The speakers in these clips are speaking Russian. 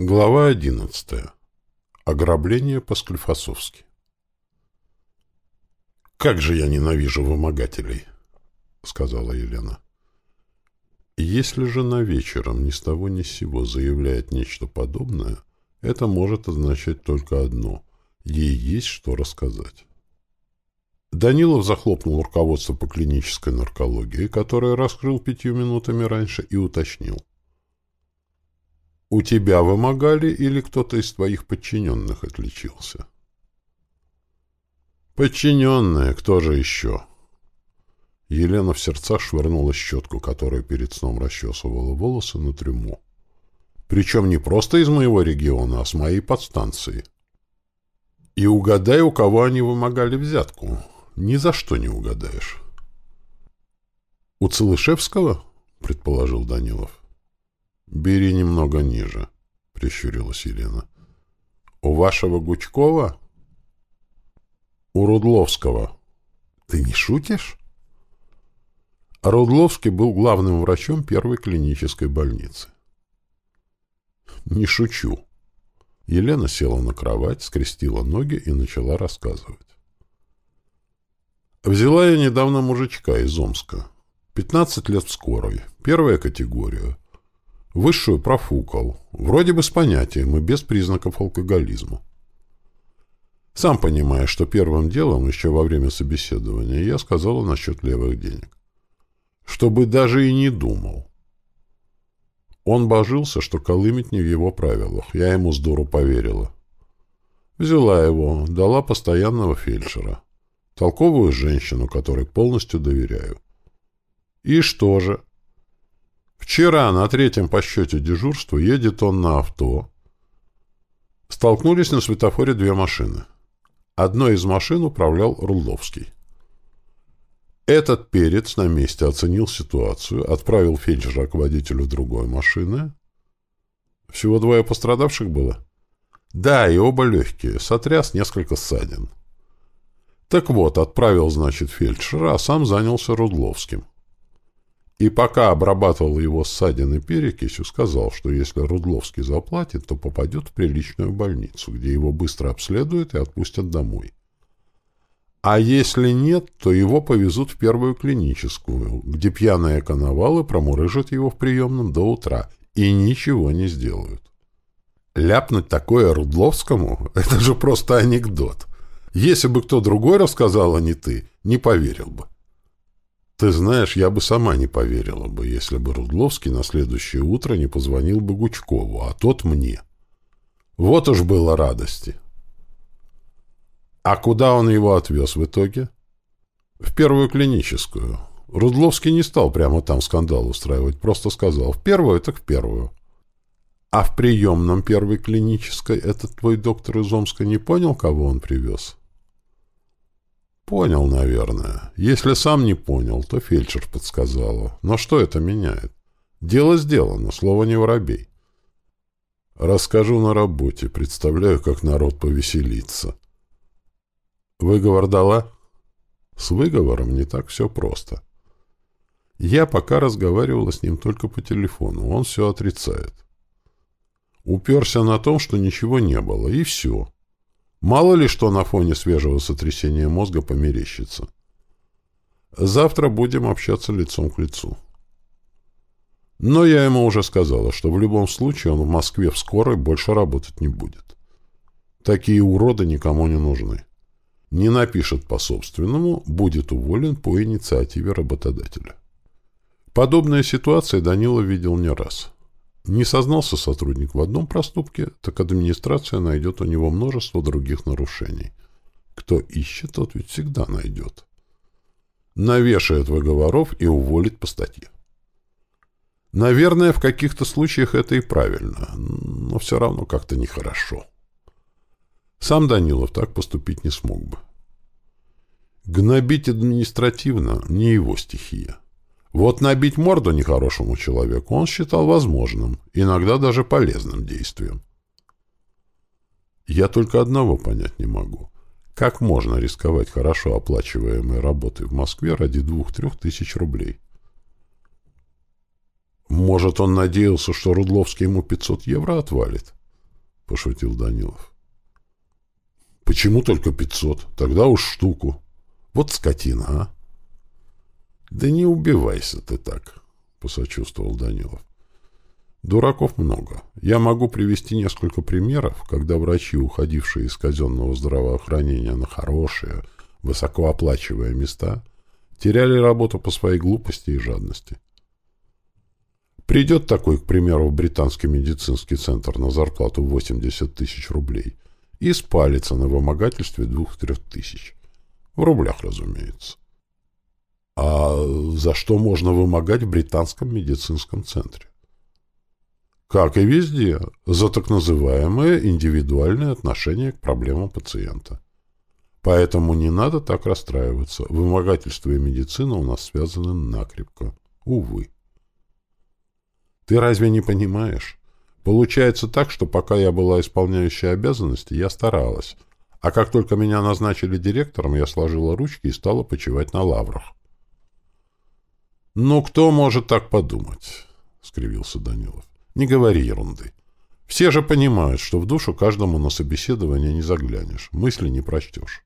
Глава одиннадцатая. Ограбление по-склифосовски. «Как же я ненавижу вымогателей!» — сказала Елена. «Если жена вечером ни с того ни с сего заявляет нечто подобное, это может означать только одно — ей есть что рассказать». Данилов захлопнул руководство по клинической наркологии, которое раскрыл пятью минутами раньше, и уточнил. У тебя вымогали или кто-то из твоих подчиненных отличился? Подчиненные, кто же еще? Елена в сердцах швырнула щетку, которую перед сном расчесывала волосы, на трюму. Причем не просто из моего региона, а с моей подстанции. И угадай, у кого они вымогали взятку. Ни за что не угадаешь. — У Целышевского? — предположил Данилов. «Бери немного ниже», — прищурилась Елена. «У вашего Гучкова?» «У Рудловского». «Ты не шутишь?» Рудловский был главным врачом первой клинической больницы. «Не шучу». Елена села на кровать, скрестила ноги и начала рассказывать. Взяла я недавно мужичка из Омска. 15 лет в скорой. Первая категория. Высшую профукал. Вроде бы с понятием и без признаков алкоголизма. Сам понимаешь, что первым делом, еще во время собеседования, я сказала насчет левых денег. Чтобы даже и не думал. Он божился, что колымить не в его правилах. Я ему с дуру поверила. Взяла его, дала постоянного фельдшера. Толковую женщину, которой полностью доверяю. И что же? Вчера на третьем по счете дежурства едет он на авто. Столкнулись на светофоре две машины. Одной из машин управлял Рудловский. Этот перец на месте оценил ситуацию, отправил фельдшера к водителю другой машины. Всего двое пострадавших было? Да, и оба легкие, сотряс несколько ссадин. Так вот, отправил, значит, фельдшера, а сам занялся Рудловским. И пока обрабатывал его ссадины перекисью, сказал, что если Рудловский заплатит, то попадет в приличную больницу, где его быстро обследуют и отпустят домой. А если нет, то его повезут в первую клиническую, где пьяные коновалы промурыжат его в приемном до утра и ничего не сделают. Ляпнуть такое Рудловскому — это же просто анекдот. Если бы кто другой рассказал, а не ты, не поверил бы. Ты знаешь, я бы сама не поверила бы, если бы Рудловский на следующее утро не позвонил бы Гучкову, а тот мне. Вот уж было радости. А куда он его отвез в итоге? В первую клиническую. Рудловский не стал прямо там скандал устраивать, просто сказал «в первую, так в первую». А в приемном первой клинической этот твой доктор из Омска не понял, кого он привез? Понял, наверное. Если сам не понял, то фельдшер подсказала. Но что это меняет? Дело сделано, слово не воробей. Расскажу на работе, представляю, как народ повеселится. Выговор дала? С выговором не так все просто. Я пока разговаривала с ним только по телефону, он все отрицает. Уперся на том, что ничего не было, и все. Мало ли что на фоне свежего сотрясения мозга померещится. Завтра будем общаться лицом к лицу. Но я ему уже сказала, что в любом случае он в Москве в скорой больше работать не будет. Такие уроды никому не нужны. Не напишет по собственному, будет уволен по инициативе работодателя. Подобные ситуации Данила видел не раз. Не сознался сотрудник в одном проступке, так администрация найдет у него множество других нарушений. Кто ищет, тот ведь всегда найдет. Навешает выговоров и уволит по статье. Наверное, в каких-то случаях это и правильно, но все равно как-то нехорошо. Сам Данилов так поступить не смог бы. Гнобить административно — не его стихия. Вот набить морду нехорошему человеку он считал возможным, иногда даже полезным действием. Я только одного понять не могу. Как можно рисковать хорошо оплачиваемой работой в Москве ради двух-трех тысяч рублей? Может, он надеялся, что Рудловский ему 500 евро отвалит? пошутил Данилов. Почему только пятьсот? Тогда уж штуку. Вот скотина, а? Да не убивайся ты так, посочувствовал Данилов. Дураков много. Я могу привести несколько примеров, когда врачи, уходившие из казенного здравоохранения на хорошие, высокооплачиваемые места, теряли работу по своей глупости и жадности. Придет такой, к примеру, в британский медицинский центр на зарплату 80 тысяч рублей и спалится на вымогательстве двух-трех тысяч. В рублях, разумеется. А за что можно вымогать в британском медицинском центре? Как и везде, за так называемое индивидуальное отношение к проблемам пациента. Поэтому не надо так расстраиваться. Вымогательство и медицина у нас связаны накрепко. Увы. Ты разве не понимаешь? Получается так, что пока я была исполняющей обязанности, я старалась. А как только меня назначили директором, я сложила ручки и стала почивать на лаврах. «Ну, кто может так подумать?» — скривился Данилов. «Не говори ерунды. Все же понимают, что в душу каждому на собеседование не заглянешь, мысли не прочтешь».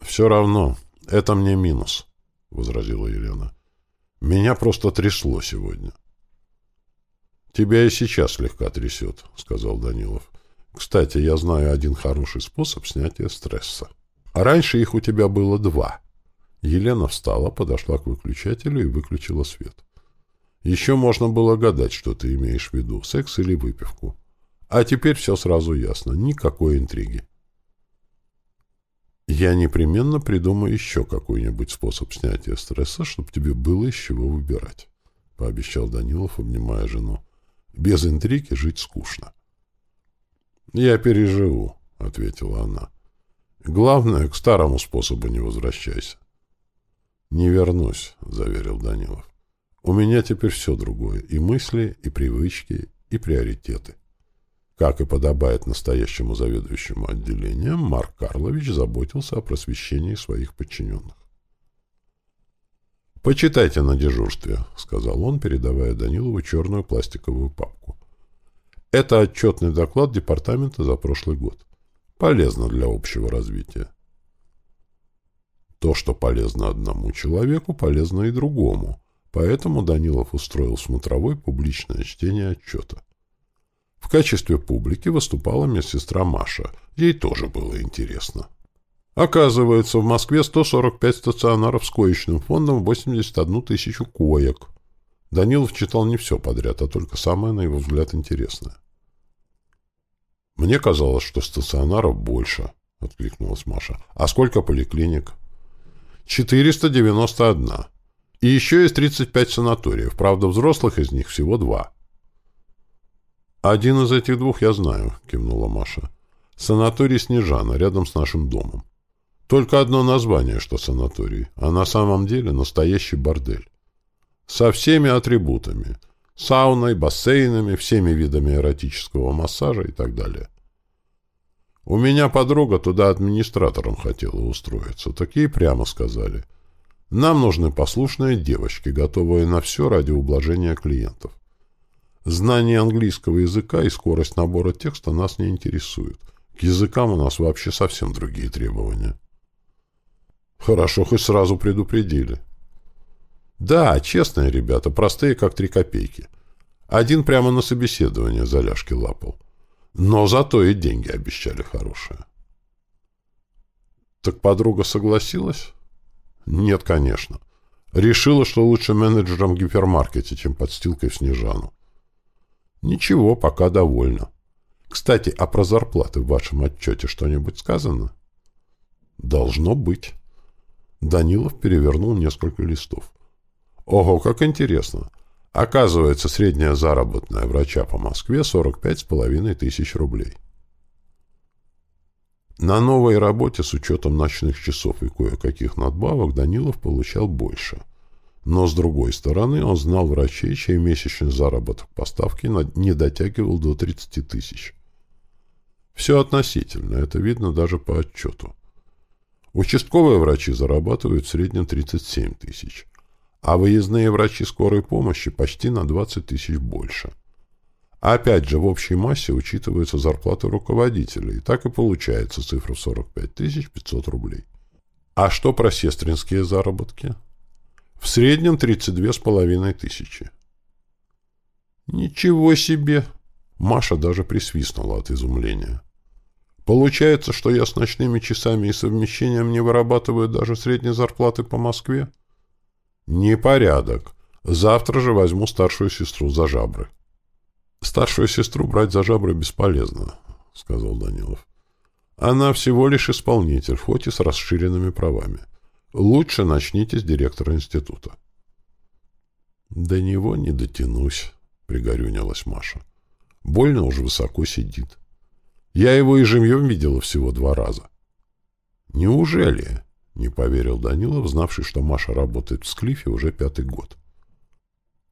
«Все равно, это мне минус», — возразила Елена. Меня просто трясло сегодня. «Тебя и сейчас слегка трясет», — сказал Данилов. «Кстати, я знаю один хороший способ снятия стресса. А раньше их у тебя было два». Елена встала, подошла к выключателю и выключила свет. Еще можно было гадать, что ты имеешь в виду, секс или выпивку. А теперь все сразу ясно, никакой интриги. Я непременно придумаю еще какой-нибудь способ снятия стресса, чтобы тебе было из чего выбирать, — пообещал Данилов, обнимая жену. Без интриги жить скучно. — Я переживу, — ответила она. — Главное, к старому способу не возвращайся. — Не вернусь, — заверил Данилов. — У меня теперь все другое, и мысли, и привычки, и приоритеты. Как и подобает настоящему заведующему отделением, Марк Карлович заботился о просвещении своих подчиненных. «Почитайте на дежурстве», — сказал он, передавая Данилову черную пластиковую папку. «Это отчетный доклад департамента за прошлый год. Полезно для общего развития». То, что полезно одному человеку, полезно и другому, поэтому Данилов устроил смотровой публичное чтение отчета. В качестве публики выступала медсестра Маша. Ей тоже было интересно. Оказывается, в Москве 145 стационаров с коечным фондом 81 тысячу коек. Данилов читал не все подряд, а только самое, на его взгляд, интересное. «Мне казалось, что стационаров больше», — откликнулась Маша. «А сколько поликлиник?» «491. И еще есть 35 санаториев. Правда, взрослых из них всего два». «Один из этих двух я знаю», — кивнула Маша. «Санаторий Снежана, рядом с нашим домом. Только одно название, что санаторий, а на самом деле настоящий бордель. Со всеми атрибутами. Сауной, бассейнами, всеми видами эротического массажа и так далее. У меня подруга туда администратором хотела устроиться. Такие прямо сказали. Нам нужны послушные девочки, готовые на все ради ублажения клиентов. Знание английского языка и скорость набора текста нас не интересуют. К языкам у нас вообще совсем другие требования. Хорошо, хоть сразу предупредили. Да, честные ребята, простые, как три копейки. Один прямо на собеседование за ляжки лапал. Но зато и деньги обещали хорошие. Так подруга согласилась? Нет, конечно. Решила, что лучше менеджером в гипермаркете, чем подстилкой в Снежану. Ничего, пока довольна. Кстати, а про зарплаты в вашем отчете что-нибудь сказано? Должно быть. Данилов перевернул несколько листов. Ого, как интересно. Оказывается, средняя заработная врача по Москве 45 с половиной тысяч рублей. На новой работе с учетом ночных часов и кое-каких надбавок Данилов получал больше – но, с другой стороны, он знал врачей, чей месячный заработок поставки не дотягивал до 30 тысяч. Все относительно, это видно даже по отчету. Участковые врачи зарабатывают в среднем 37 тысяч, а выездные врачи скорой помощи почти на 20 тысяч больше. Опять же, в общей массе учитываются зарплаты руководителей. Так и получается цифра в 45 500 рублей. А что про сестринские заработки? В среднем 32,5 тысячи. Ничего себе! Маша даже присвистнула от изумления. Получается, что я с ночными часами и совмещением не вырабатываю даже средней зарплаты по Москве? Непорядок. Завтра же возьму старшую сестру за жабры. Старшую сестру брать за жабры бесполезно, сказал Данилов. Она всего лишь исполнитель, хоть и с расширенными правами. Лучше начните с директора института. До него не дотянусь, пригорюнилась Маша. Больно уж высоко сидит. Я его и живьем видела всего два раза. Неужели? Не поверил Данилов, знавший, что Маша работает в Склифе уже пятый год.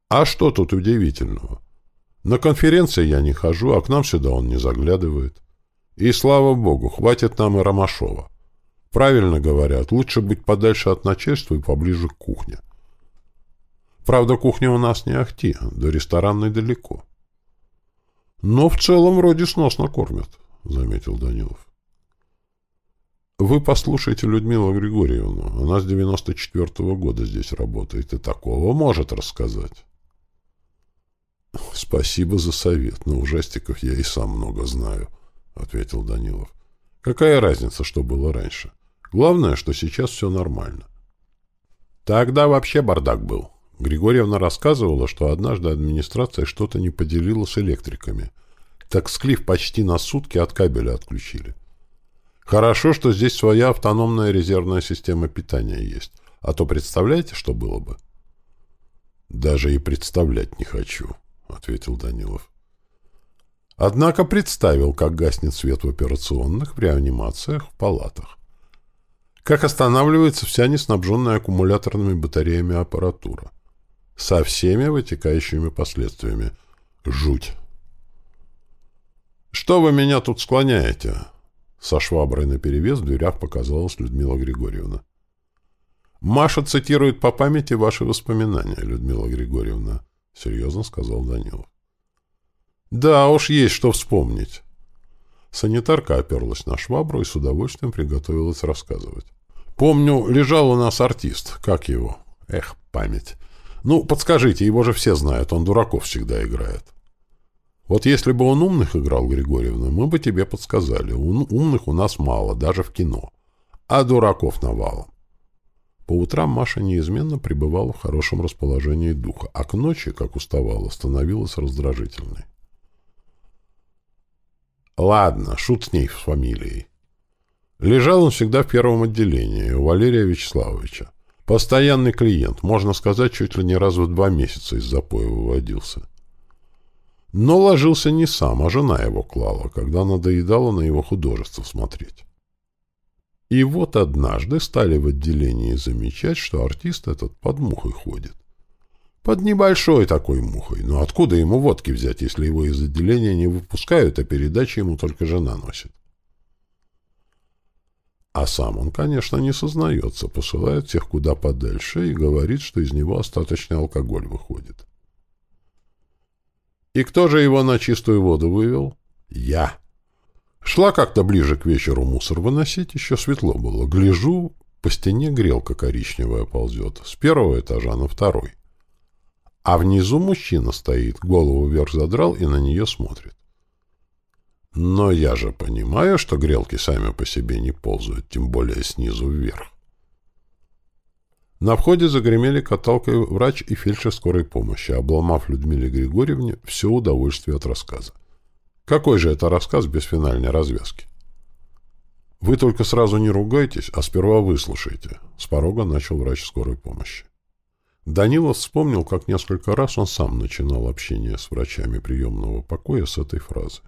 А что тут удивительного? На конференции я не хожу, а к нам сюда он не заглядывает. И слава богу, хватит нам и Ромашова. Правильно говорят, лучше быть подальше от начальства и поближе к кухне. Правда, кухня у нас не ахти, до ресторанной далеко. Но в целом вроде сносно кормят. — заметил Данилов. «Вы послушайте Людмилу Григорьевну. Она с 94-го года здесь работает и такого может рассказать». «Спасибо за совет. На ужастиков я и сам много знаю», — ответил Данилов. «Какая разница, что было раньше? Главное, что сейчас все нормально». «Тогда вообще бардак был», Григорьевна рассказывала, что однажды администрация что-то не поделила с электриками, так склиф почти на сутки от кабеля отключили. Хорошо, что здесь своя автономная резервная система питания есть. А то представляете, что было бы? Даже и представлять не хочу, ответил Данилов. Однако представил, как гаснет свет в операционных, в реанимациях, в палатах. Как останавливается вся неснабженная аккумуляторными батареями аппаратура. Со всеми вытекающими последствиями. Жуть. «Что вы меня тут склоняете?» Со шваброй наперевес в дверях показалась Людмила Григорьевна. «Маша цитирует по памяти ваши воспоминания, Людмила Григорьевна», — серьезно сказал Данилов. «Да уж есть что вспомнить». Санитарка оперлась на швабру и с удовольствием приготовилась рассказывать. «Помню, лежал у нас артист. Как его? Эх, память. Ну, подскажите, его же все знают, он дураков всегда играет». Вот если бы он умных играл, Григорьевна, мы бы тебе подсказали. Ум, умных у нас мало, даже в кино. А дураков навалом. По утрам Маша неизменно пребывала в хорошем расположении духа, а к ночи, как уставала, становилась раздражительной. Ладно, шут с ней с фамилией. Лежал он всегда в первом отделении, у Валерия Вячеславовича. Постоянный клиент, можно сказать, чуть ли не раз в два месяца из запоя выводился. Но ложился не сам, а жена его клала, когда надоедала на его художество смотреть. И вот однажды стали в отделении замечать, что артист этот под мухой ходит. Под небольшой такой мухой. Но откуда ему водки взять, если его из отделения не выпускают, а передачи ему только жена носит? А сам он, конечно, не сознается, посылает всех куда подальше и говорит, что из него остаточный алкоголь выходит. И кто же его на чистую воду вывел? Я. Шла как-то ближе к вечеру мусор выносить, еще светло было. Гляжу, по стене грелка коричневая ползет, с первого этажа на второй. А внизу мужчина стоит, голову вверх задрал и на нее смотрит. Но я же понимаю, что грелки сами по себе не ползают, тем более снизу вверх. На входе загремели каталкой врач и фельдшер скорой помощи, обломав Людмиле Григорьевне все удовольствие от рассказа. Какой же это рассказ без финальной развязки? Вы только сразу не ругайтесь, а сперва выслушайте. С порога начал врач скорой помощи. Данилов вспомнил, как несколько раз он сам начинал общение с врачами приемного покоя с этой фразы.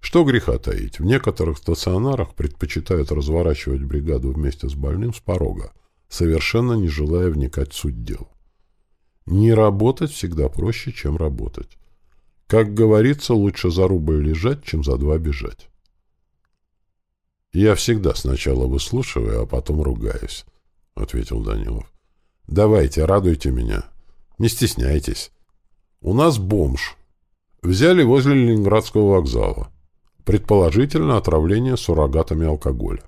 Что греха таить, в некоторых стационарах предпочитают разворачивать бригаду вместе с больным с порога, совершенно не желая вникать в суть дел. Не работать всегда проще, чем работать. Как говорится, лучше за рубль лежать, чем за два бежать. «Я всегда сначала выслушиваю, а потом ругаюсь», — ответил Данилов. «Давайте, радуйте меня. Не стесняйтесь. У нас бомж. Взяли возле Ленинградского вокзала. Предположительно, отравление суррогатами алкоголя.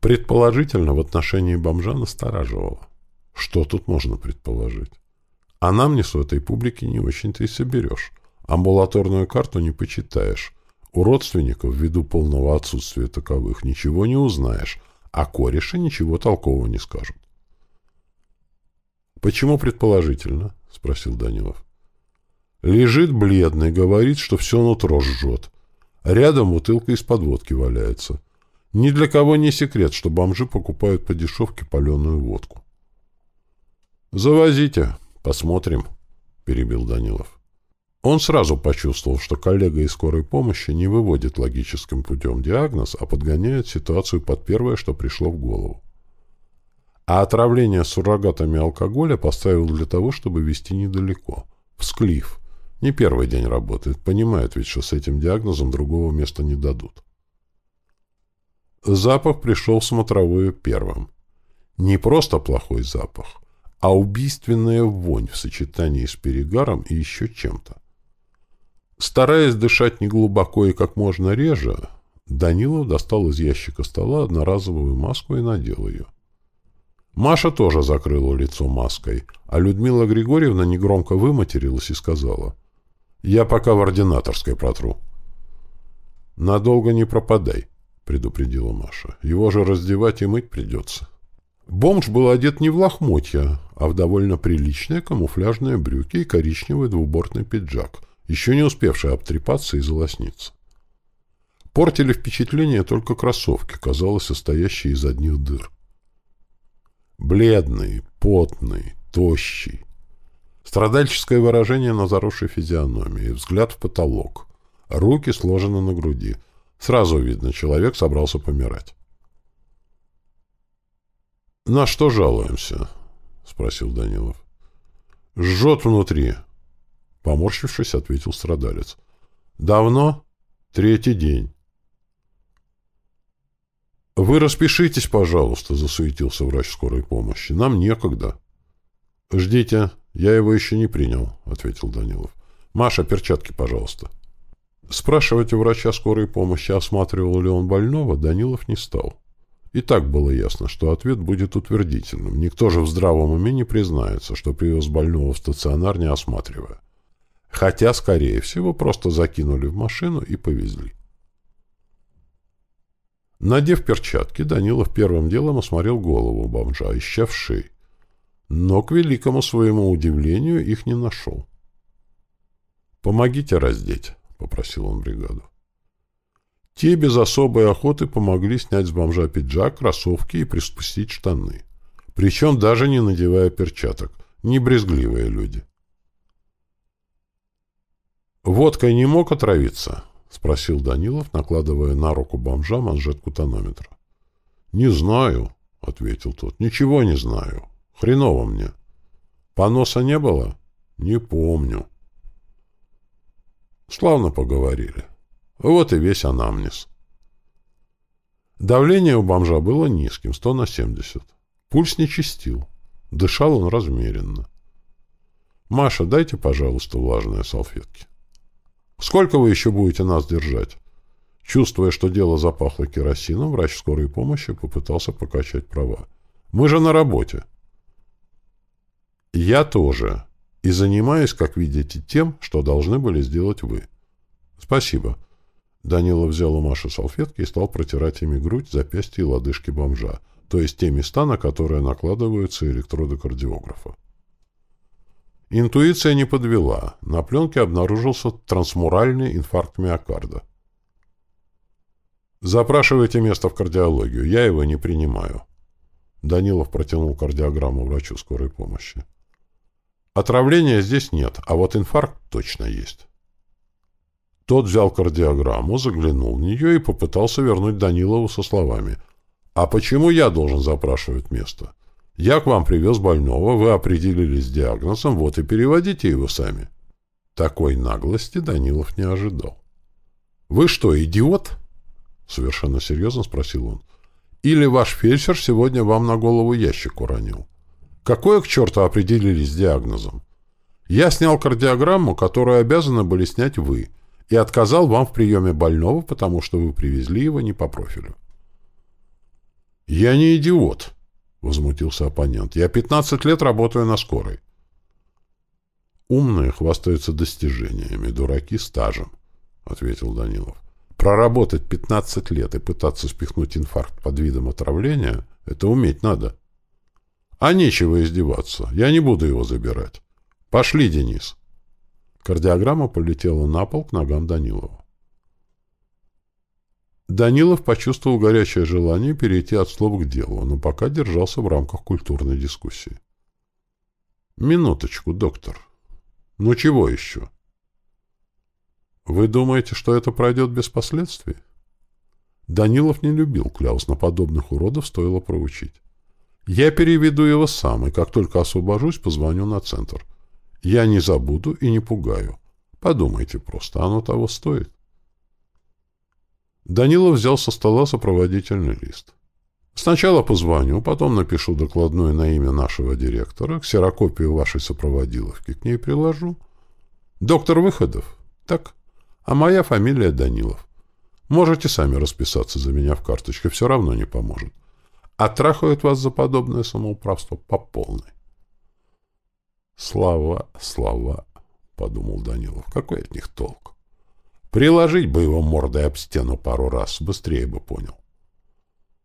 Предположительно, в отношении бомжа настораживало. Что тут можно предположить? Анамнез у этой публики не очень-то и соберешь. Амбулаторную карту не почитаешь. У родственников, ввиду полного отсутствия таковых, ничего не узнаешь, а кореши ничего толкового не скажут. «Почему предположительно?» — спросил Данилов. «Лежит бледный, говорит, что все нутро жжет. Рядом бутылка из-под водки валяется. Ни для кого не секрет, что бомжи покупают по дешевке паленую водку». «Завозите, посмотрим», — перебил Данилов. Он сразу почувствовал, что коллега из скорой помощи не выводит логическим путем диагноз, а подгоняет ситуацию под первое, что пришло в голову. А отравление суррогатами алкоголя поставил для того, чтобы вести недалеко. В. Не первый день работает. Понимает ведь, что с этим диагнозом другого места не дадут. Запах пришел в смотровую первым. Не просто плохой запах, а убийственная вонь в сочетании с перегаром и еще чем-то. Стараясь дышать неглубоко и как можно реже, Данилов достал из ящика стола одноразовую маску и надел ее. Маша тоже закрыла лицо маской, а Людмила Григорьевна негромко выматерилась и сказала, «Я пока в ординаторской протру». «Надолго не пропадай», — предупредила Маша. «Его же раздевать и мыть придется». Бомж был одет не в лохмотья, а в довольно приличные камуфляжные брюки и коричневый двубортный пиджак — еще не успевший обтрепаться и залосниться. Портили впечатление только кроссовки, казалось, состоящие из одних дыр. Бледный, потный, тощий. Страдальческое выражение на заросшей физиономии, взгляд в потолок. Руки сложены на груди. Сразу видно, человек собрался помирать. «На что жалуемся?» — спросил Данилов. «Жжет внутри», Поморщившись, ответил страдалец. «Давно? Третий день». «Вы распишитесь, пожалуйста», — засуетился врач скорой помощи. «Нам некогда». «Ждите, я его еще не принял», — ответил Данилов. «Маша, перчатки, пожалуйста». Спрашивать у врача скорой помощи, осматривал ли он больного, Данилов не стал. И так было ясно, что ответ будет утвердительным. Никто же в здравом уме не признается, что привез больного в стационар, не осматривая хотя, скорее всего, просто закинули в машину и повезли. Надев перчатки, Данилов первым делом осмотрел голову бомжа, ища в шеи. Но, к великому своему удивлению, их не нашел. «Помогите раздеть», — попросил он бригаду. Те без особой охоты помогли снять с бомжа пиджак, кроссовки и приспустить штаны. Причем даже не надевая перчаток. Не брезгливые люди. «Водкой не мог отравиться?» — спросил Данилов, накладывая на руку бомжа манжетку тонометра. «Не знаю», — ответил тот. «Ничего не знаю. Хреново мне. Поноса не было? Не помню». Славно поговорили. Вот и весь анамнез. Давление у бомжа было низким, 100 на 70. Пульс не чистил. Дышал он размеренно. «Маша, дайте, пожалуйста, влажные салфетки». Сколько вы еще будете нас держать? Чувствуя, что дело запахло керосином, врач скорой помощи попытался покачать права. Мы же на работе. Я тоже. И занимаюсь, как видите, тем, что должны были сделать вы. Спасибо. Данила взял у Маши салфетки и стал протирать ими грудь, запястья и лодыжки бомжа, то есть те места, на которые накладываются электроды кардиографа. Интуиция не подвела. На пленке обнаружился трансмуральный инфаркт миокарда. «Запрашивайте место в кардиологию. Я его не принимаю». Данилов протянул кардиограмму врачу скорой помощи. «Отравления здесь нет, а вот инфаркт точно есть». Тот взял кардиограмму, заглянул в нее и попытался вернуть Данилову со словами «А почему я должен запрашивать место?» Я к вам привез больного, вы определились с диагнозом, вот и переводите его сами. Такой наглости Данилов не ожидал. «Вы что, идиот?» — совершенно серьезно спросил он. «Или ваш фельдшер сегодня вам на голову ящик уронил? Какое к черту определились с диагнозом? Я снял кардиограмму, которую обязаны были снять вы, и отказал вам в приеме больного, потому что вы привезли его не по профилю. «Я не идиот», — возмутился оппонент. «Я 15 лет работаю на скорой». «Умные хвастаются достижениями, дураки — стажем», — ответил Данилов. «Проработать 15 лет и пытаться спихнуть инфаркт под видом отравления — это уметь надо. А нечего издеваться. Я не буду его забирать. Пошли, Денис». Кардиограмма полетела на пол к ногам Данилова. Данилов почувствовал горячее желание перейти от слов к делу, но пока держался в рамках культурной дискуссии. «Минуточку, доктор. Ну чего еще?» «Вы думаете, что это пройдет без последствий?» Данилов не любил кляус, но подобных уродов стоило проучить. «Я переведу его сам, и как только освобожусь, позвоню на центр. Я не забуду и не пугаю. Подумайте просто, оно того стоит». Данилов взял со стола сопроводительный лист. «Сначала позвоню, потом напишу докладную на имя нашего директора, ксерокопию вашей сопроводиловки к ней приложу. Доктор Выходов? Так. А моя фамилия Данилов. Можете сами расписаться за меня в карточке, все равно не поможет. Отрахают вас за подобное самоуправство по полной». «Слова, слова», — подумал Данилов, — «какой от них толк?» Приложить бы его мордой об стену пару раз, быстрее бы понял.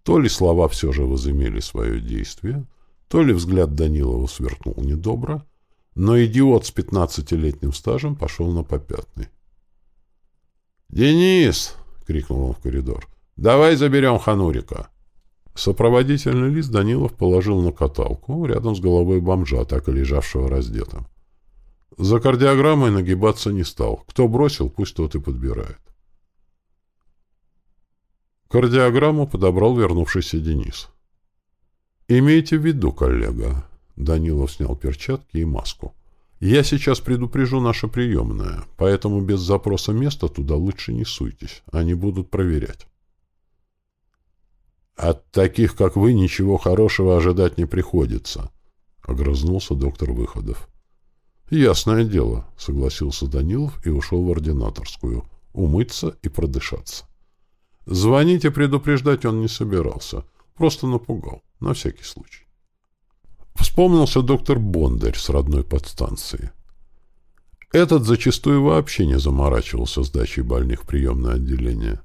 То ли слова все же возымели свое действие, то ли взгляд Данилова сверкнул недобро, но идиот с пятнадцатилетним стажем пошел на попятный. «Денис!» — крикнул он в коридор. «Давай заберем Ханурика!» Сопроводительный лист Данилов положил на каталку рядом с головой бомжа, так и лежавшего раздетым. За кардиограммой нагибаться не стал. Кто бросил, пусть тот и подбирает. Кардиограмму подобрал вернувшийся Денис. «Имейте в виду, коллега», — Данилов снял перчатки и маску. «Я сейчас предупрежу наше приемное, поэтому без запроса места туда лучше не суйтесь, они будут проверять». «От таких, как вы, ничего хорошего ожидать не приходится», — огрызнулся доктор Выходов. «Ясное дело», — согласился Данилов и ушел в ординаторскую. Умыться и продышаться. Звонить и предупреждать он не собирался. Просто напугал, на всякий случай. Вспомнился доктор Бондарь с родной подстанции. Этот зачастую вообще не заморачивался с дачей больных в приемное отделение.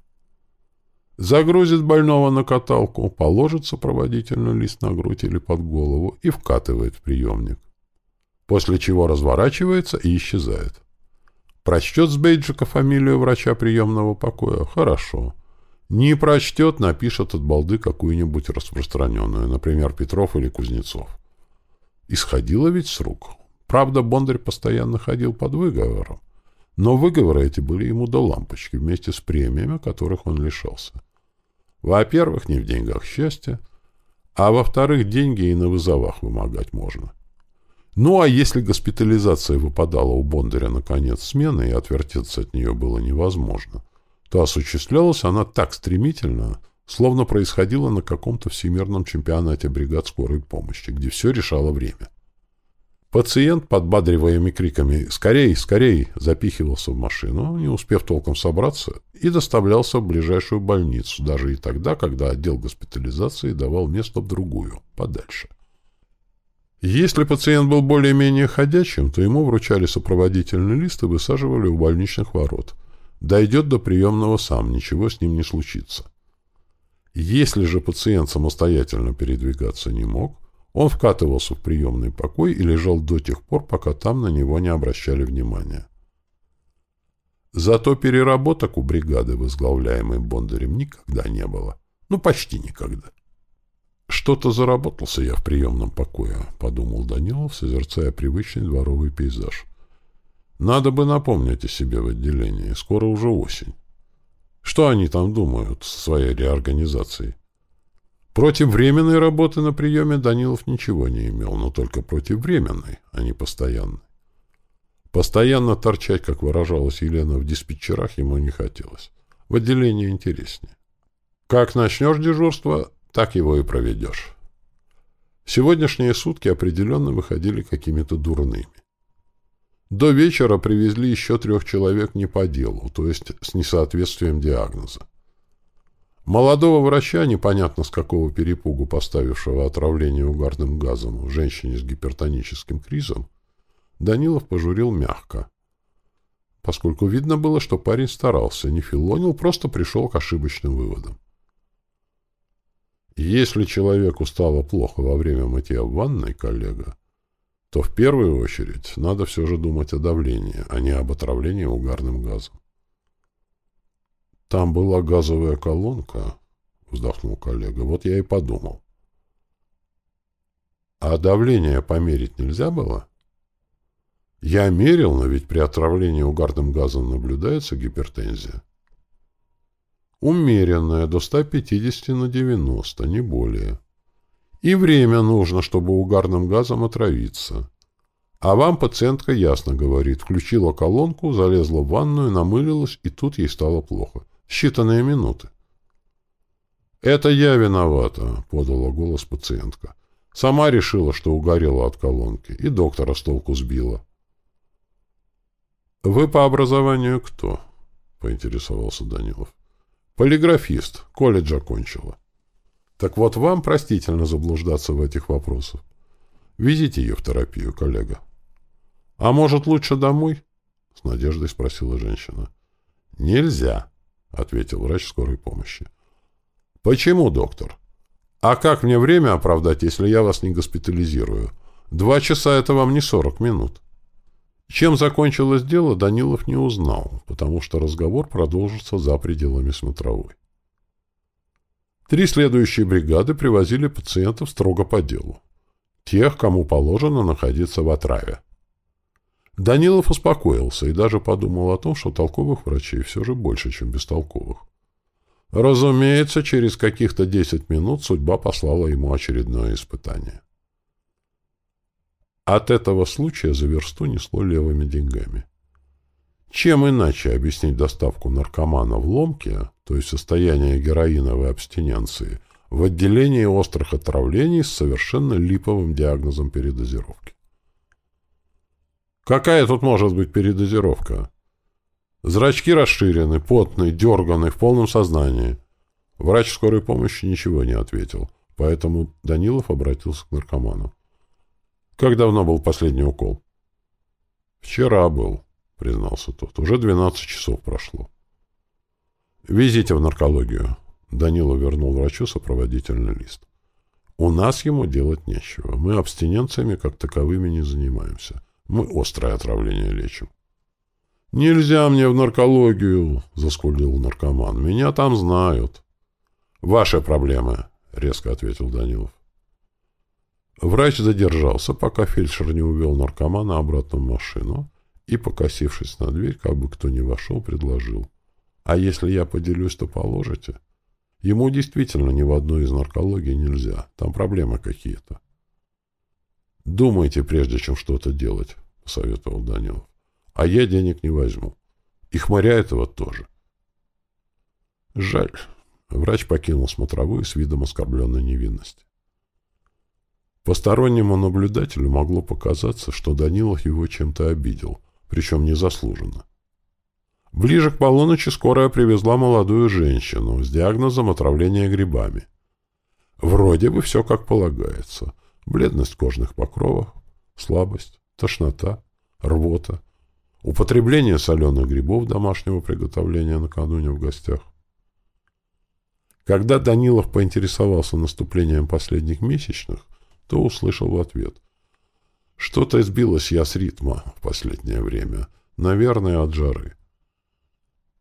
Загрузит больного на каталку, положит сопроводительный лист на грудь или под голову и вкатывает в приемник после чего разворачивается и исчезает. Прочтет с бейджика фамилию врача приемного покоя? Хорошо. Не прочтет, напишет от балды какую-нибудь распространенную, например, Петров или Кузнецов. Исходило ведь с рук. Правда, Бондарь постоянно ходил под выговором. Но выговоры эти были ему до лампочки, вместе с премиями, которых он лишался. Во-первых, не в деньгах счастья, а во-вторых, деньги и на вызовах вымогать можно. — ну а если госпитализация выпадала у Бондаря на конец смены и отвертеться от нее было невозможно, то осуществлялась она так стремительно, словно происходило на каком-то всемирном чемпионате бригад скорой помощи, где все решало время. Пациент, подбадриваемый криками «Скорей, скорей!» запихивался в машину, не успев толком собраться, и доставлялся в ближайшую больницу, даже и тогда, когда отдел госпитализации давал место в другую, подальше. Если пациент был более-менее ходячим, то ему вручали сопроводительный лист и высаживали у больничных ворот. Дойдет до приемного сам, ничего с ним не случится. Если же пациент самостоятельно передвигаться не мог, он вкатывался в приемный покой и лежал до тех пор, пока там на него не обращали внимания. Зато переработок у бригады, возглавляемой Бондарем, никогда не было. Ну, почти никогда. «Что-то заработался я в приемном покое», — подумал Данилов, созерцая привычный дворовый пейзаж. «Надо бы напомнить о себе в отделении. Скоро уже осень. Что они там думают со своей реорганизацией?» Против временной работы на приеме Данилов ничего не имел, но только против временной, а не постоянной. Постоянно торчать, как выражалась Елена, в диспетчерах ему не хотелось. В отделении интереснее. Как начнешь дежурство, так его и проведешь. Сегодняшние сутки определенно выходили какими-то дурными. До вечера привезли еще трех человек не по делу, то есть с несоответствием диагноза. Молодого врача, непонятно с какого перепугу поставившего отравление угарным газом женщине с гипертоническим кризом, Данилов пожурил мягко, поскольку видно было, что парень старался, не филонил, просто пришел к ошибочным выводам. Если человеку стало плохо во время мытья в ванной, коллега, то в первую очередь надо все же думать о давлении, а не об отравлении угарным газом. Там была газовая колонка, вздохнул коллега. Вот я и подумал. А давление померить нельзя было? Я мерил, но ведь при отравлении угарным газом наблюдается гипертензия. Умеренная, до 150 на 90, не более. И время нужно, чтобы угарным газом отравиться. А вам пациентка ясно говорит, включила колонку, залезла в ванную, намылилась, и тут ей стало плохо. Считанные минуты. «Это я виновата», — подала голос пациентка. «Сама решила, что угорела от колонки, и доктора с толку сбила». «Вы по образованию кто?» — поинтересовался Данилов. «Полиграфист. Колледж окончила». «Так вот вам простительно заблуждаться в этих вопросах. Везите ее в терапию, коллега». «А может, лучше домой?» — с надеждой спросила женщина. «Нельзя», — ответил врач скорой помощи. «Почему, доктор? А как мне время оправдать, если я вас не госпитализирую? Два часа — это вам не сорок минут». Чем закончилось дело, Данилов не узнал, потому что разговор продолжится за пределами смотровой. Три следующие бригады привозили пациентов строго по делу. Тех, кому положено находиться в отраве. Данилов успокоился и даже подумал о том, что толковых врачей все же больше, чем бестолковых. Разумеется, через каких-то десять минут судьба послала ему очередное испытание. От этого случая за версту несло левыми деньгами. Чем иначе объяснить доставку наркомана в ломке, то есть состояние героиновой абстиненции, в отделении острых отравлений с совершенно липовым диагнозом передозировки? Какая тут может быть передозировка? Зрачки расширены, потные, дерганые, в полном сознании. Врач скорой помощи ничего не ответил, поэтому Данилов обратился к наркоману. Как давно был последний укол? Вчера был, признался тот. Уже 12 часов прошло. Везите в наркологию. Данилов вернул врачу сопроводительный лист. У нас ему делать нечего. Мы абстиненциями как таковыми не занимаемся. Мы острое отравление лечим. «Нельзя мне в наркологию», — заскулил наркоман. «Меня там знают». «Ваши проблемы», — резко ответил Данилов. Врач задержался, пока фельдшер не увел наркомана обратно в машину и, покосившись на дверь, как бы кто ни вошел, предложил. «А если я поделюсь, то положите?» Ему действительно ни в одной из наркологий нельзя. Там проблемы какие-то. «Думайте, прежде чем что-то делать», — посоветовал Данилов. «А я денег не возьму. И хмыря этого тоже». Жаль. Врач покинул смотровую с видом оскорбленной невинности. Постороннему наблюдателю могло показаться, что Данилов его чем-то обидел, причем незаслуженно. Ближе к полуночи скорая привезла молодую женщину с диагнозом отравления грибами. Вроде бы все как полагается — бледность кожных покровов, слабость, тошнота, рвота, употребление соленых грибов домашнего приготовления накануне в гостях. Когда Данилов поинтересовался наступлением последних месячных, то услышал в ответ. Что-то избилось я с ритма в последнее время. Наверное, от жары.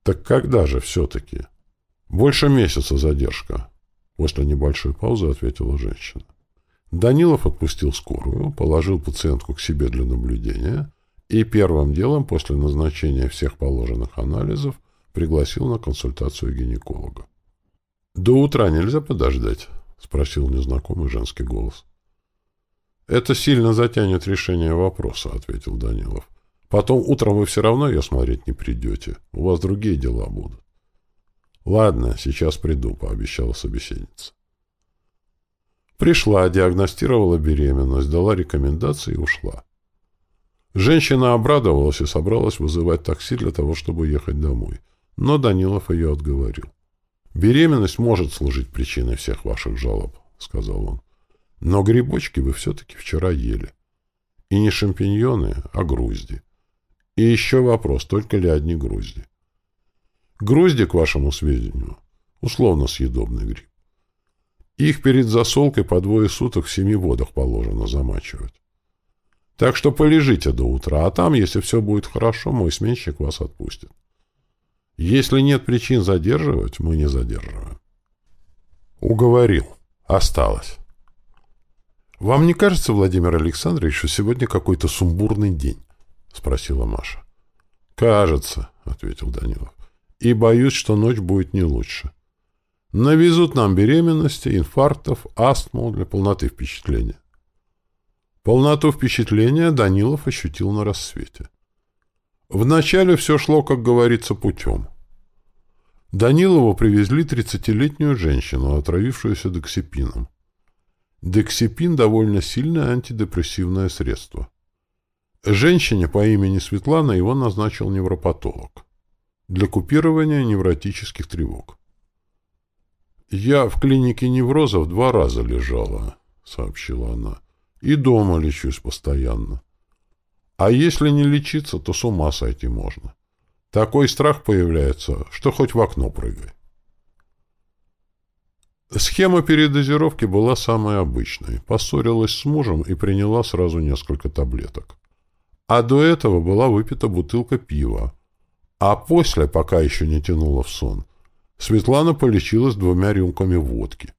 Так когда же все-таки? Больше месяца задержка. После небольшой паузы ответила женщина. Данилов отпустил скорую, положил пациентку к себе для наблюдения и первым делом после назначения всех положенных анализов пригласил на консультацию гинеколога. «До утра нельзя подождать?» — спросил незнакомый женский голос. «Это сильно затянет решение вопроса», — ответил Данилов. «Потом утром вы все равно ее смотреть не придете. У вас другие дела будут». «Ладно, сейчас приду», — пообещала собеседница. Пришла, диагностировала беременность, дала рекомендации и ушла. Женщина обрадовалась и собралась вызывать такси для того, чтобы ехать домой. Но Данилов ее отговорил. «Беременность может служить причиной всех ваших жалоб», — сказал он. «Но грибочки вы все-таки вчера ели. И не шампиньоны, а грузди. И еще вопрос, только ли одни грузди. Грузди, к вашему сведению, условно съедобный гриб. Их перед засолкой по двое суток в семи водах положено замачивать. Так что полежите до утра, а там, если все будет хорошо, мой сменщик вас отпустит. Если нет причин задерживать, мы не задерживаем. Уговорил. Осталось. Вам не кажется, Владимир Александрович, что сегодня какой-то сумбурный день? Спросила Маша. Кажется, ответил Данилов. И боюсь, что ночь будет не лучше. Навезут нам беременности, инфарктов, астму для полноты впечатления. Полноту впечатления Данилов ощутил на рассвете. Вначале все шло, как говорится, путем. Данилову привезли 30-летнюю женщину, отравившуюся дексипином. Дексипин – довольно сильное антидепрессивное средство. Женщине по имени Светлана его назначил невропатолог для купирования невротических тревог. «Я в клинике неврозов два раза лежала», — сообщила она. И дома лечусь постоянно. А если не лечиться, то с ума сойти можно. Такой страх появляется, что хоть в окно прыгай. Схема передозировки была самой обычной. Поссорилась с мужем и приняла сразу несколько таблеток. А до этого была выпита бутылка пива. А после, пока еще не тянула в сон, Светлана полечилась двумя рюмками водки.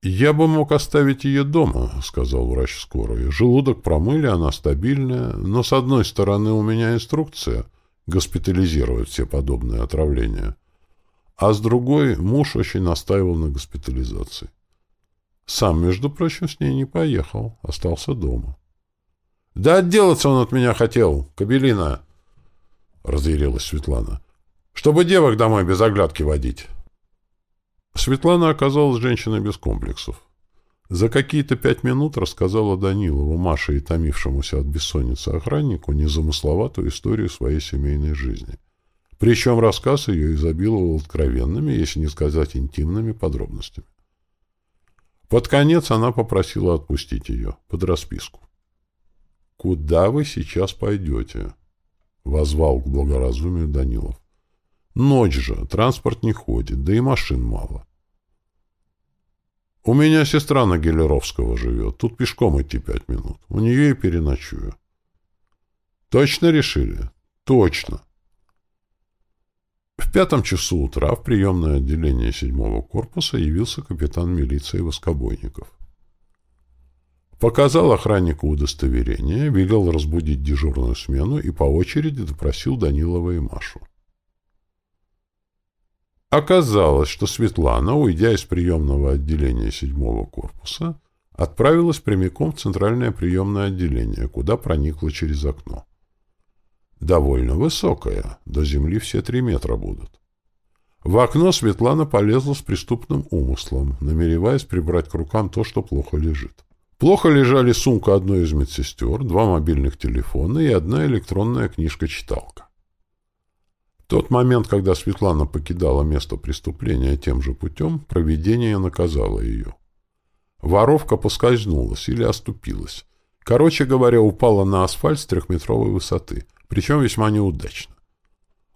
«Я бы мог оставить ее дома», — сказал врач скорой. «Желудок промыли, она стабильная, но с одной стороны у меня инструкция госпитализировать все подобные отравления, а с другой муж очень настаивал на госпитализации. Сам, между прочим, с ней не поехал, остался дома». «Да отделаться он от меня хотел, Кабелина!» — разъярилась Светлана. «Чтобы девок домой без оглядки водить». Светлана оказалась женщиной без комплексов. За какие-то пять минут рассказала Данилову, Маше и томившемуся от бессонницы охраннику незамысловатую историю своей семейной жизни. Причем рассказ ее изобиловал откровенными, если не сказать интимными подробностями. Под конец она попросила отпустить ее, под расписку. «Куда вы сейчас пойдете?» — возвал к благоразумию Данилов. «Ночь же, транспорт не ходит, да и машин мало. У меня сестра на Гелеровского живет. Тут пешком идти пять минут. У нее и переночую. Точно решили? Точно. В пятом часу утра в приемное отделение седьмого корпуса явился капитан милиции Воскобойников. Показал охраннику удостоверение, велел разбудить дежурную смену и по очереди допросил Данилова и Машу. Оказалось, что Светлана, уйдя из приемного отделения седьмого корпуса, отправилась прямиком в центральное приемное отделение, куда проникла через окно. Довольно высокое, до земли все три метра будут. В окно Светлана полезла с преступным умыслом, намереваясь прибрать к рукам то, что плохо лежит. Плохо лежали сумка одной из медсестер, два мобильных телефона и одна электронная книжка-читалка тот момент, когда Светлана покидала место преступления тем же путем, провидение наказало ее. Воровка поскользнулась или оступилась. Короче говоря, упала на асфальт с трехметровой высоты, причем весьма неудачно.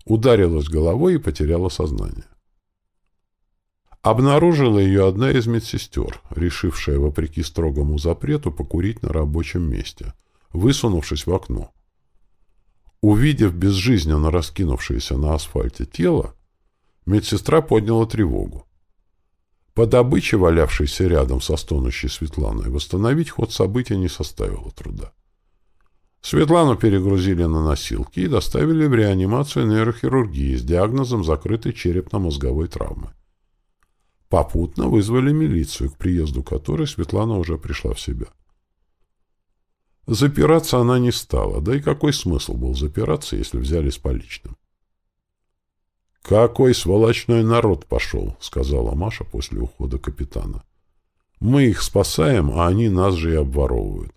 Ударилась головой и потеряла сознание. Обнаружила ее одна из медсестер, решившая, вопреки строгому запрету, покурить на рабочем месте, высунувшись в окно. Увидев безжизненно раскинувшееся на асфальте тело, медсестра подняла тревогу. По добыче, валявшейся рядом со стонущей Светланой, восстановить ход событий не составило труда. Светлану перегрузили на носилки и доставили в реанимацию нейрохирургии с диагнозом закрытой черепно-мозговой травмы. Попутно вызвали милицию, к приезду которой Светлана уже пришла в себя. Запираться она не стала, да и какой смысл был запираться, если взяли с поличным? «Какой сволочной народ пошел», — сказала Маша после ухода капитана. «Мы их спасаем, а они нас же и обворовывают.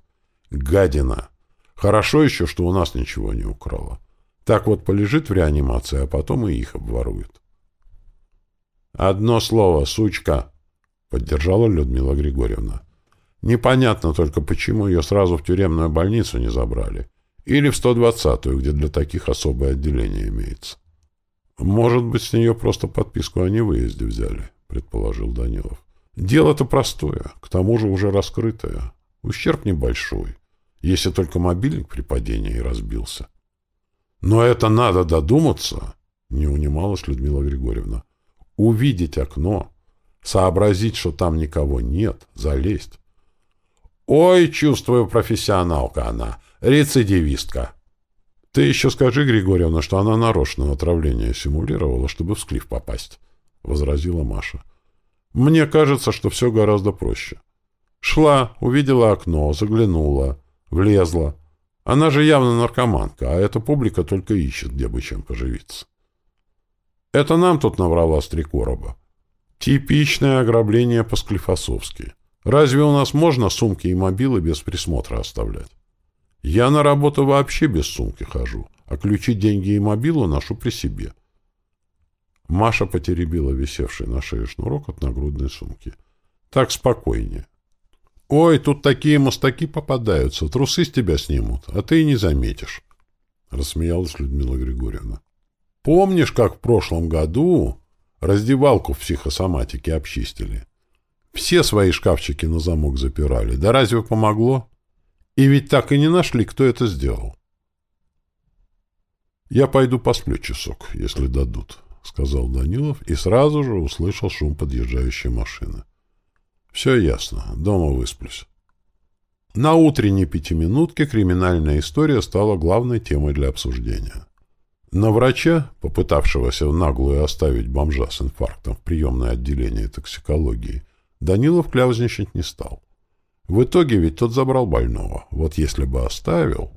Гадина! Хорошо еще, что у нас ничего не украло. Так вот полежит в реанимации, а потом и их обворуют. «Одно слово, сучка!» — поддержала Людмила Григорьевна. «Непонятно только, почему ее сразу в тюремную больницу не забрали. Или в 120-ю, где для таких особое отделение имеется». «Может быть, с нее просто подписку о невыезде взяли», — предположил Данилов. «Дело-то простое, к тому же уже раскрытое. Ущерб небольшой, если только мобильник при падении разбился». «Но это надо додуматься», — не унималась Людмила Григорьевна. «Увидеть окно, сообразить, что там никого нет, залезть». «Ой, чувствую, профессионалка она, рецидивистка», ты еще скажи, Григорьевна, что она нарочно отравление симулировала, чтобы в склиф попасть, — возразила Маша. Мне кажется, что все гораздо проще. Шла, увидела окно, заглянула, влезла. Она же явно наркоманка, а эта публика только ищет, где бы чем поживиться. Это нам тут наврала с три короба. Типичное ограбление по-склифосовски. Разве у нас можно сумки и мобилы без присмотра оставлять? Я на работу вообще без сумки хожу, а ключи, деньги и мобилу ношу при себе. Маша потеребила висевший на шее шнурок от нагрудной сумки. Так спокойнее. «Ой, тут такие мостаки попадаются, трусы с тебя снимут, а ты и не заметишь», — рассмеялась Людмила Григорьевна. «Помнишь, как в прошлом году раздевалку в психосоматике обчистили? Все свои шкафчики на замок запирали. Да разве помогло?» И ведь так и не нашли, кто это сделал. «Я пойду посплю часок, если дадут», — сказал Данилов и сразу же услышал шум подъезжающей машины. «Все ясно. Дома высплюсь». На утренней пятиминутке криминальная история стала главной темой для обсуждения. На врача, попытавшегося наглую оставить бомжа с инфарктом в приемное отделение токсикологии, Данилов кляузничать не стал. В итоге ведь тот забрал больного. Вот если бы оставил...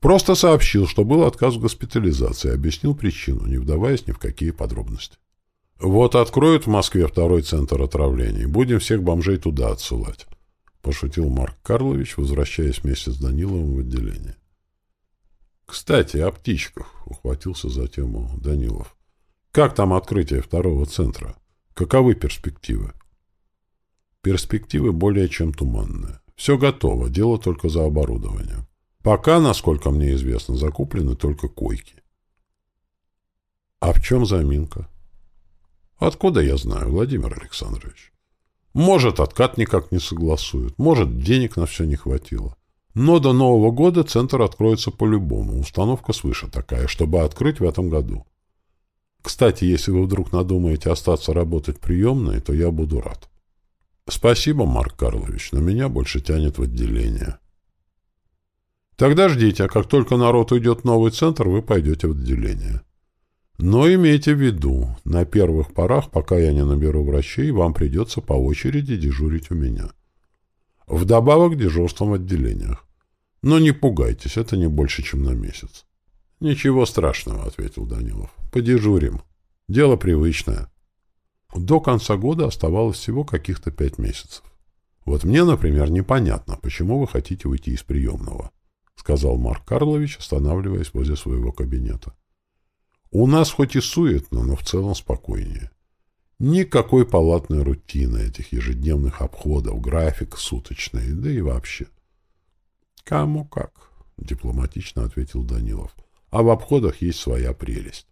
Просто сообщил, что был отказ в госпитализации, объяснил причину, не вдаваясь ни в какие подробности. «Вот откроют в Москве второй центр отравлений. Будем всех бомжей туда отсылать», — пошутил Марк Карлович, возвращаясь вместе с Даниловым в отделение. «Кстати, о птичках», — ухватился за тему Данилов. «Как там открытие второго центра? Каковы перспективы?» Перспективы более чем туманные. Все готово, дело только за оборудованием. Пока, насколько мне известно, закуплены только койки. А в чем заминка? Откуда я знаю, Владимир Александрович? Может, откат никак не согласуют, может, денег на все не хватило. Но до Нового года центр откроется по-любому. Установка свыше такая, чтобы открыть в этом году. Кстати, если вы вдруг надумаете остаться работать приемной, то я буду рад. Спасибо, Марк Карлович, но меня больше тянет в отделение. Тогда ждите, а как только народ уйдет в новый центр, вы пойдете в отделение. Но имейте в виду, на первых порах, пока я не наберу врачей, вам придется по очереди дежурить у меня. Вдобавок дежурством в отделениях. Но не пугайтесь, это не больше, чем на месяц. Ничего страшного, — ответил Данилов. Подежурим. Дело привычное. До конца года оставалось всего каких-то пять месяцев. Вот мне, например, непонятно, почему вы хотите уйти из приемного, сказал Марк Карлович, останавливаясь возле своего кабинета. У нас хоть и суетно, но в целом спокойнее. Никакой палатной рутины этих ежедневных обходов, график суточный, да и вообще. Кому как, дипломатично ответил Данилов. А в обходах есть своя прелесть.